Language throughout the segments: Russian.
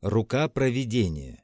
Рука провидения.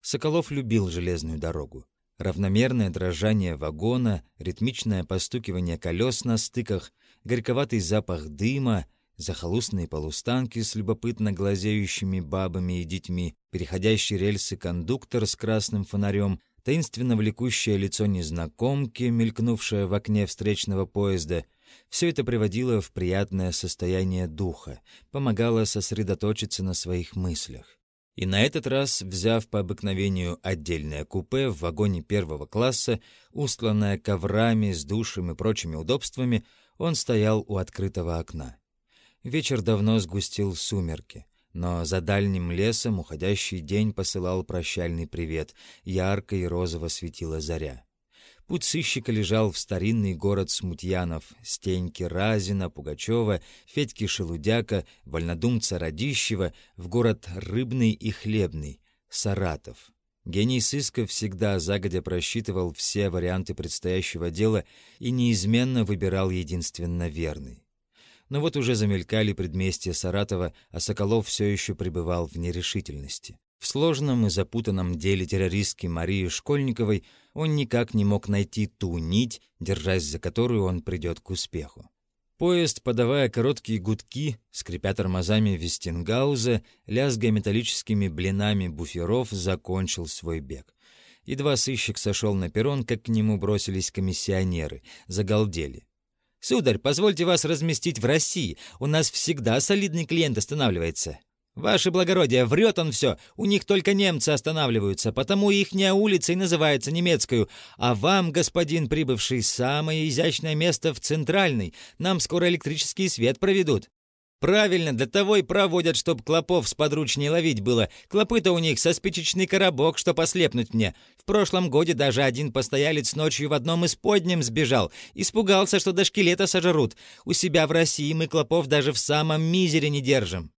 Соколов любил железную дорогу. Равномерное дрожание вагона, ритмичное постукивание колес на стыках, горьковатый запах дыма, захолустные полустанки с любопытно глазеющими бабами и детьми, переходящий рельсы кондуктор с красным фонарем, таинственно влекущее лицо незнакомки, мелькнувшее в окне встречного поезда — все это приводило в приятное состояние духа, помогало сосредоточиться на своих мыслях. И на этот раз, взяв по обыкновению отдельное купе в вагоне первого класса, устланное коврами с душем и прочими удобствами, он стоял у открытого окна. Вечер давно сгустил сумерки, но за дальним лесом уходящий день посылал прощальный привет, ярко и розово светила заря. Путь сыщика лежал в старинный город Смутьянов, Стеньки Разина, Пугачева, Федьки Шелудяка, Вольнодумца Радищева, в город Рыбный и Хлебный, Саратов. Гений сыска всегда загодя просчитывал все варианты предстоящего дела и неизменно выбирал единственно верный. Но вот уже замелькали предместья Саратова, а Соколов все еще пребывал в нерешительности. В сложном и запутанном деле террористки Марии Школьниковой он никак не мог найти ту нить, держась за которую он придет к успеху. Поезд, подавая короткие гудки, скрипя тормозами Вестингауза, лязгая металлическими блинами буферов, закончил свой бег. Едва сыщик сошел на перрон, как к нему бросились комиссионеры, загалдели. «Сударь, позвольте вас разместить в России. У нас всегда солидный клиент останавливается». «Ваше благородие, врет он все. У них только немцы останавливаются, потому ихняя улица и называется немецкую. А вам, господин прибывший, самое изящное место в Центральной. Нам скоро электрический свет проведут». «Правильно, для того и проводят, чтоб клопов с подручней ловить было. Клопы-то у них со спичечный коробок, что послепнуть мне. В прошлом годе даже один постоялец ночью в одном из подням сбежал. Испугался, что до шкелета сожрут. У себя в России мы клопов даже в самом мизере не держим».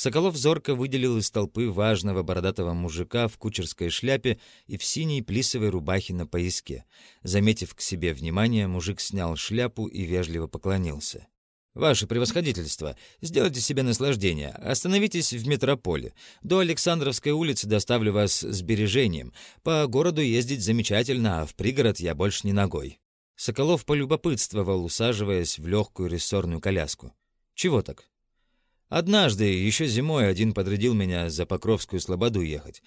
Соколов зорко выделил из толпы важного бородатого мужика в кучерской шляпе и в синей плисовой рубахе на пояске. Заметив к себе внимание, мужик снял шляпу и вежливо поклонился. «Ваше превосходительство, сделайте себе наслаждение. Остановитесь в метрополе. До Александровской улицы доставлю вас с бережением. По городу ездить замечательно, а в пригород я больше не ногой». Соколов полюбопытствовал, усаживаясь в легкую рессорную коляску. «Чего так?» Однажды, еще зимой, один подрядил меня за Покровскую слободу ехать.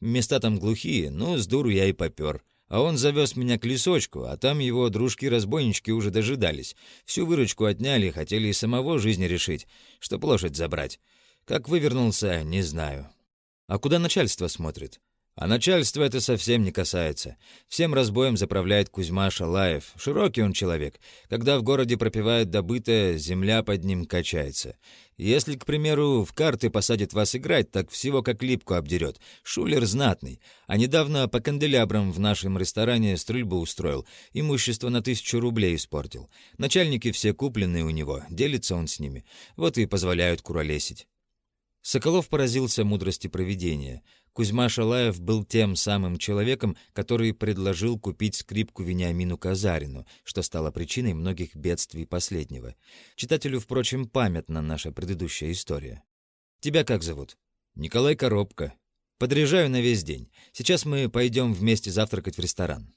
Места там глухие, ну, с дуру я и попер. А он завез меня к лесочку, а там его дружки-разбойнички уже дожидались. Всю выручку отняли, хотели и самого жизни решить, что лошадь забрать. Как вывернулся, не знаю. А куда начальство смотрит? А начальство это совсем не касается. Всем разбоем заправляет Кузьма Шалаев. Широкий он человек. Когда в городе пропивает добытое, земля под ним качается. Если, к примеру, в карты посадит вас играть, так всего как липку обдерет. Шулер знатный. А недавно по канделябрам в нашем ресторане стрельбу устроил. Имущество на тысячу рублей испортил. Начальники все купленные у него. Делится он с ними. Вот и позволяют куролесить. Соколов поразился мудрости проведения. Кузьма Шалаев был тем самым человеком, который предложил купить скрипку Вениамину Казарину, что стало причиной многих бедствий последнего. Читателю, впрочем, памятна наша предыдущая история. «Тебя как зовут?» «Николай Коробка. Подряжаю на весь день. Сейчас мы пойдем вместе завтракать в ресторан».